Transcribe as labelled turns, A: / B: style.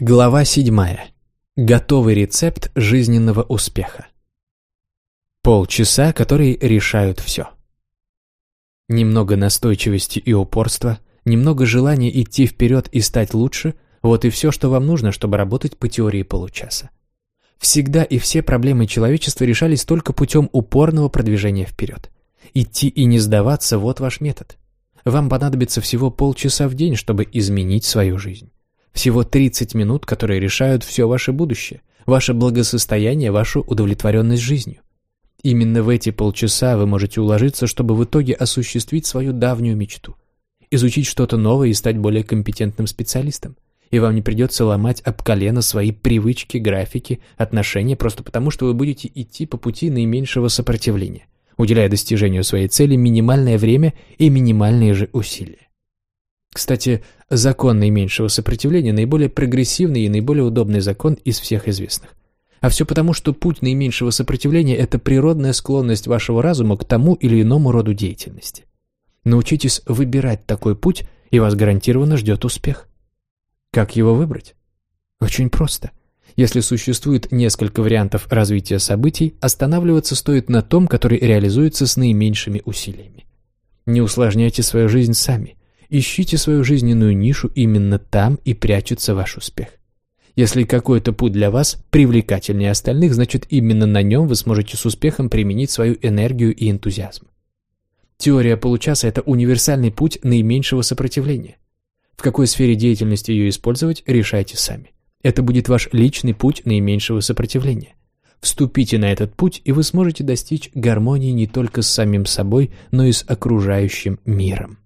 A: Глава 7. Готовый рецепт жизненного успеха. Полчаса, которые решают все. Немного настойчивости и упорства, немного желания идти вперед и стать лучше – вот и все, что вам нужно, чтобы работать по теории получаса. Всегда и все проблемы человечества решались только путем упорного продвижения вперед. Идти и не сдаваться – вот ваш метод. Вам понадобится всего полчаса в день, чтобы изменить свою жизнь. Всего 30 минут, которые решают все ваше будущее, ваше благосостояние, вашу удовлетворенность жизнью. Именно в эти полчаса вы можете уложиться, чтобы в итоге осуществить свою давнюю мечту. Изучить что-то новое и стать более компетентным специалистом. И вам не придется ломать об колено свои привычки, графики, отношения, просто потому что вы будете идти по пути наименьшего сопротивления, уделяя достижению своей цели минимальное время и минимальные же усилия. Кстати, закон наименьшего сопротивления наиболее прогрессивный и наиболее удобный закон из всех известных. А все потому, что путь наименьшего сопротивления – это природная склонность вашего разума к тому или иному роду деятельности. Научитесь выбирать такой путь, и вас гарантированно ждет успех. Как его выбрать? Очень просто. Если существует несколько вариантов развития событий, останавливаться стоит на том, который реализуется с наименьшими усилиями. Не усложняйте свою жизнь сами – Ищите свою жизненную нишу именно там и прячется ваш успех. Если какой-то путь для вас привлекательнее остальных, значит именно на нем вы сможете с успехом применить свою энергию и энтузиазм. Теория получаса – это универсальный путь наименьшего сопротивления. В какой сфере деятельности ее использовать, решайте сами. Это будет ваш личный путь наименьшего сопротивления. Вступите на этот путь, и вы сможете достичь гармонии не только с самим собой, но и с окружающим миром.